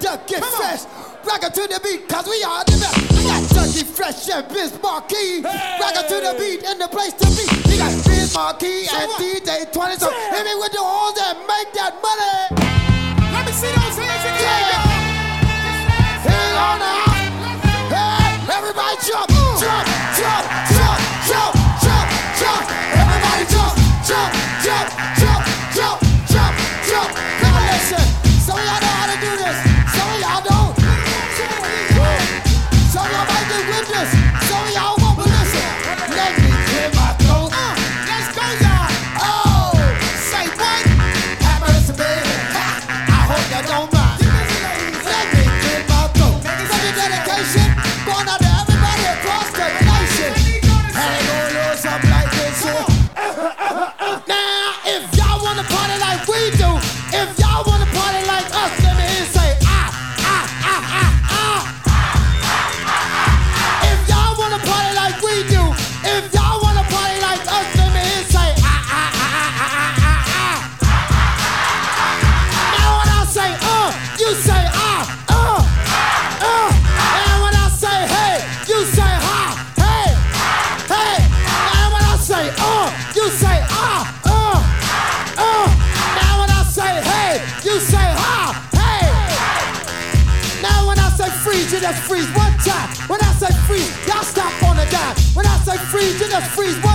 Kentucky fresh. Rock it to the beat, cause we are the best. We got Turkey Fresh and Biz Markie. Hey. Rock it to the beat and the place to be. We got Biz Markie so and what? DJ 20. So yeah. hit me with the horns and make that money. freeze, you just freeze one time. When I say freeze, y'all stop on the dime. When I say freeze, you just freeze one